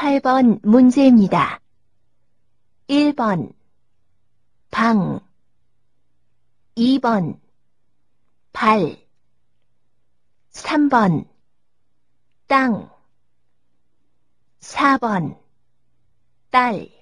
8번 문제입니다. 1번 방. 2번 발. 3번 땅. 4번 딸.